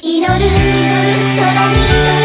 祈る。空に